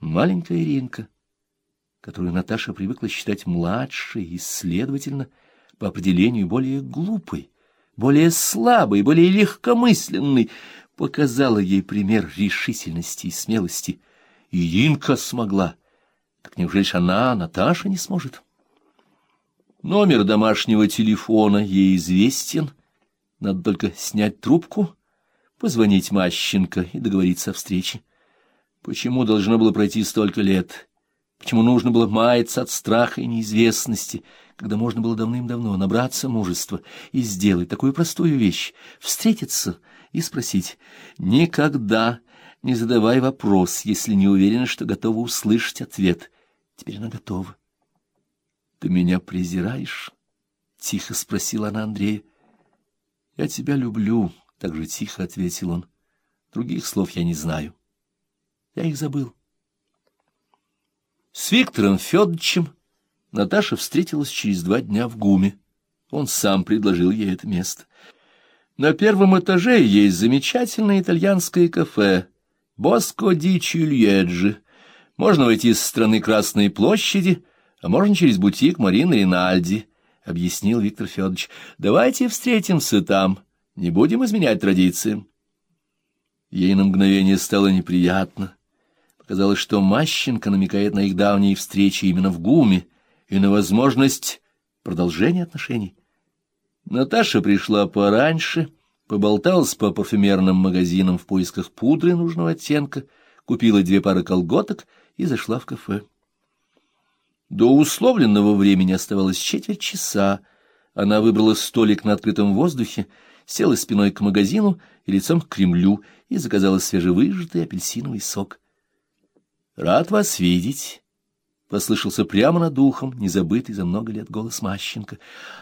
Маленькая Иринка, которую Наташа привыкла считать младшей и, следовательно, по определению более глупой, более слабой, более легкомысленной, показала ей пример решительности и смелости. Иринка смогла. Так неужели ж она, Наташа, не сможет? Номер домашнего телефона ей известен. Надо только снять трубку, позвонить Мащенко и договориться о встрече. Почему должно было пройти столько лет? Почему нужно было маяться от страха и неизвестности, когда можно было давным-давно набраться мужества и сделать такую простую вещь — встретиться и спросить «Никогда не задавай вопрос, если не уверена, что готова услышать ответ». Теперь она готова. «Ты меня презираешь?» — тихо спросила она Андрея. «Я тебя люблю», — так же тихо ответил он. «Других слов я не знаю». Я их забыл. С Виктором Федоровичем Наташа встретилась через два дня в ГУМе. Он сам предложил ей это место. На первом этаже есть замечательное итальянское кафе «Боско ди Чильеджи». Можно войти с стороны Красной площади, а можно через бутик Марины Ринальди, — объяснил Виктор Федорович. — Давайте встретимся там, не будем изменять традициям. Ей на мгновение стало неприятно. Казалось, что Мащенко намекает на их давние встречи именно в ГУМе и на возможность продолжения отношений. Наташа пришла пораньше, поболталась по парфюмерным магазинам в поисках пудры нужного оттенка, купила две пары колготок и зашла в кафе. До условленного времени оставалось четверть часа. Она выбрала столик на открытом воздухе, села спиной к магазину и лицом к Кремлю и заказала свежевыжатый апельсиновый сок. Рад вас видеть. Послышался прямо над ухом, незабытый за много лет голос Мащенко.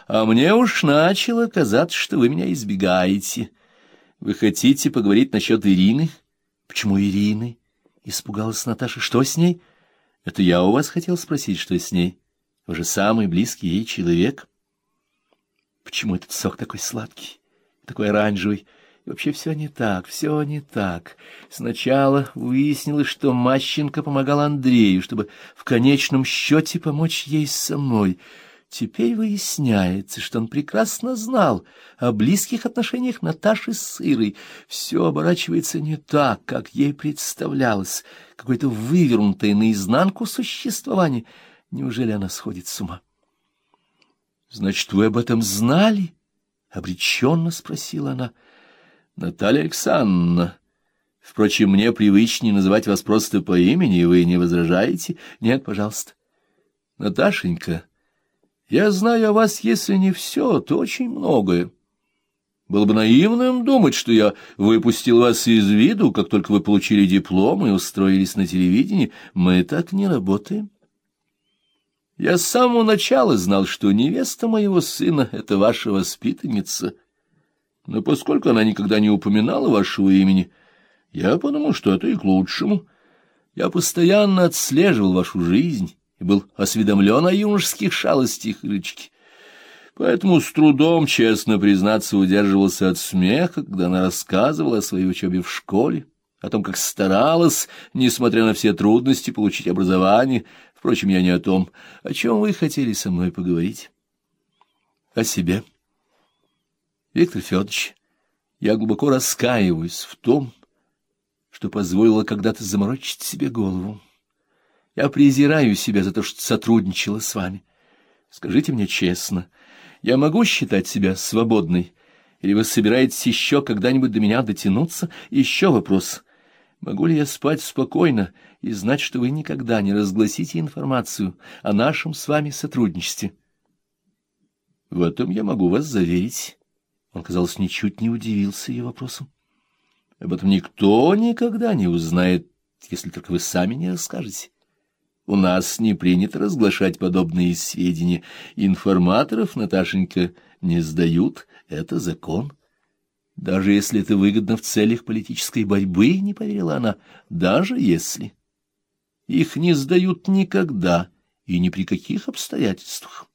А мне уж начало казаться, что вы меня избегаете. Вы хотите поговорить насчет Ирины? Почему Ирины? Испугалась Наташа. Что с ней? Это я у вас хотел спросить, что с ней. Вы же самый близкий ей человек. Почему этот сок такой сладкий, такой оранжевый? Вообще все не так, все не так. Сначала выяснилось, что Мащенко помогал Андрею, чтобы в конечном счете помочь ей самой. Теперь выясняется, что он прекрасно знал о близких отношениях Наташи с Ирой. Все оборачивается не так, как ей представлялось, какое-то вывернутое наизнанку существование. Неужели она сходит с ума? — Значит, вы об этом знали? — обреченно спросила она. — Наталья Александровна, впрочем, мне привычнее называть вас просто по имени, вы не возражаете? Нет, пожалуйста. Наташенька, я знаю о вас, если не все, то очень многое. Было бы наивным думать, что я выпустил вас из виду, как только вы получили диплом и устроились на телевидении. Мы так не работаем. Я с самого начала знал, что невеста моего сына — это ваша воспитанница — но поскольку она никогда не упоминала вашего имени, я подумал, что это и к лучшему. Я постоянно отслеживал вашу жизнь и был осведомлен о юношеских шалостях рычки. Поэтому с трудом, честно признаться, удерживался от смеха, когда она рассказывала о своей учебе в школе, о том, как старалась, несмотря на все трудности, получить образование. Впрочем, я не о том, о чем вы хотели со мной поговорить. О себе. Виктор Федорович, я глубоко раскаиваюсь в том, что позволила когда-то заморочить себе голову. Я презираю себя за то, что сотрудничала с вами. Скажите мне честно, я могу считать себя свободной? Или вы собираетесь еще когда-нибудь до меня дотянуться? Еще вопрос. Могу ли я спать спокойно и знать, что вы никогда не разгласите информацию о нашем с вами сотрудничестве? В этом я могу вас заверить. Он, казалось, ничуть не удивился ее вопросом. Об этом никто никогда не узнает, если только вы сами не расскажете. У нас не принято разглашать подобные сведения. Информаторов, Наташенька, не сдают. Это закон. Даже если это выгодно в целях политической борьбы, не поверила она, даже если. Их не сдают никогда и ни при каких обстоятельствах.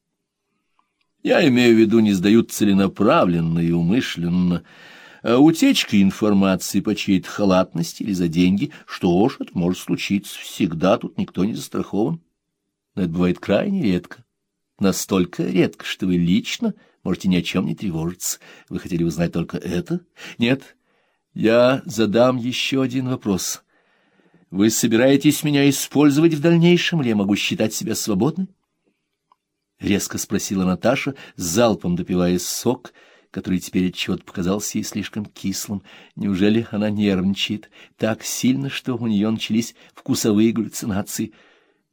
Я имею в виду, не сдают целенаправленно и умышленно. А утечка информации по чьей-то халатности или за деньги, что ж, это может случиться всегда, тут никто не застрахован. Но это бывает крайне редко. Настолько редко, что вы лично можете ни о чем не тревожиться. Вы хотели узнать только это? Нет. Я задам еще один вопрос. Вы собираетесь меня использовать в дальнейшем, или я могу считать себя свободной? Резко спросила Наташа, залпом допивая сок, который теперь отчет показался ей слишком кислым. Неужели она нервничает так сильно, что у нее начались вкусовые галлюцинации?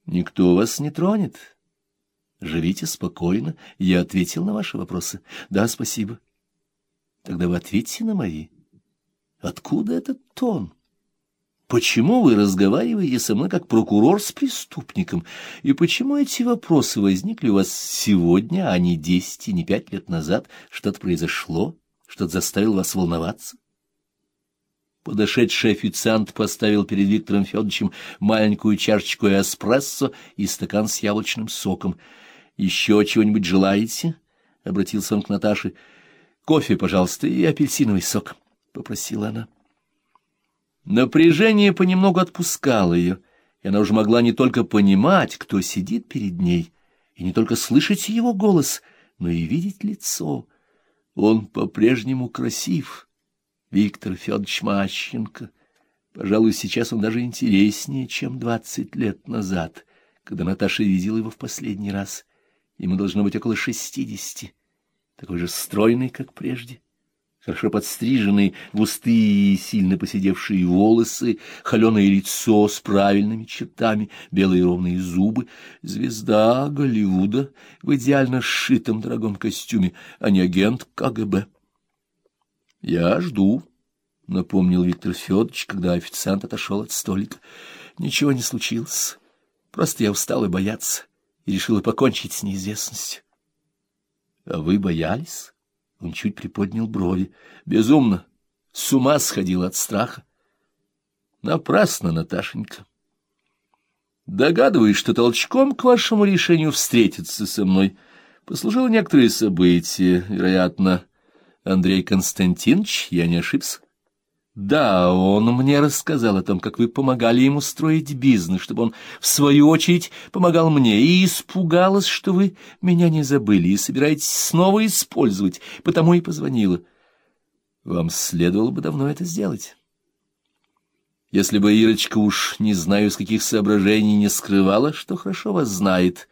Никто вас не тронет. Живите спокойно. Я ответил на ваши вопросы. Да, спасибо. Тогда вы ответьте на мои. Откуда этот тон? Почему вы разговариваете со мной как прокурор с преступником? И почему эти вопросы возникли у вас сегодня, а не десять и не пять лет назад? Что-то произошло? Что-то заставило вас волноваться? Подошедший официант поставил перед Виктором Федоровичем маленькую чашечку эспрессо и стакан с яблочным соком. «Еще чего-нибудь желаете?» — обратился он к Наташе. «Кофе, пожалуйста, и апельсиновый сок». — попросила она. Напряжение понемногу отпускало ее, и она уже могла не только понимать, кто сидит перед ней, и не только слышать его голос, но и видеть лицо. Он по-прежнему красив, Виктор Федорович Мащенко. Пожалуй, сейчас он даже интереснее, чем двадцать лет назад, когда Наташа видела его в последний раз. Ему должно быть около шестидесяти, такой же стройный, как прежде хорошо подстриженные, густые и сильно поседевшие волосы, холеное лицо с правильными чертами, белые ровные зубы, звезда Голливуда в идеально сшитом дорогом костюме, а не агент КГБ. — Я жду, — напомнил Виктор Федорович, когда официант отошел от столика. — Ничего не случилось. Просто я устал и бояться, и решила покончить с неизвестностью. — А вы боялись? Он чуть приподнял брови. Безумно, с ума сходил от страха. Напрасно, Наташенька. Догадываюсь, что толчком к вашему решению встретиться со мной послужило некоторые события, вероятно, Андрей Константинович, я не ошибся. Да, он мне рассказал о том, как вы помогали ему строить бизнес, чтобы он, в свою очередь, помогал мне, и испугалась, что вы меня не забыли и собираетесь снова использовать, потому и позвонила. Вам следовало бы давно это сделать. Если бы Ирочка уж, не знаю, с каких соображений, не скрывала, что хорошо вас знает,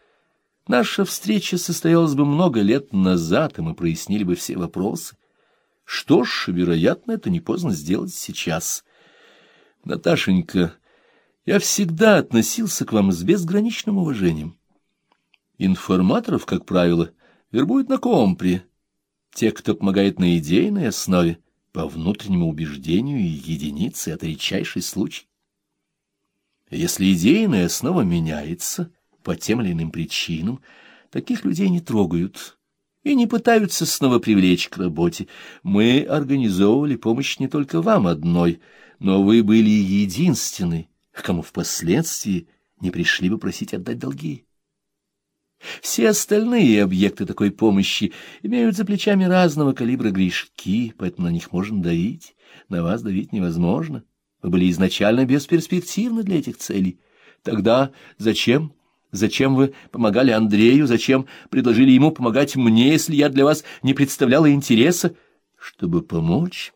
наша встреча состоялась бы много лет назад, и мы прояснили бы все вопросы. Что ж, вероятно, это не поздно сделать сейчас. Наташенька, я всегда относился к вам с безграничным уважением. Информаторов, как правило, вербуют на компре. Те, кто помогает на идейной основе, по внутреннему убеждению и единице, это редчайший случай. Если идейная основа меняется по тем или иным причинам, таких людей не трогают и не пытаются снова привлечь к работе. Мы организовывали помощь не только вам одной, но вы были единственной, кому впоследствии не пришли бы просить отдать долги. Все остальные объекты такой помощи имеют за плечами разного калибра грешки, поэтому на них можно давить, на вас давить невозможно. Вы были изначально бесперспективны для этих целей. Тогда зачем Зачем вы помогали Андрею? Зачем предложили ему помогать мне, если я для вас не представляла интереса? Чтобы помочь?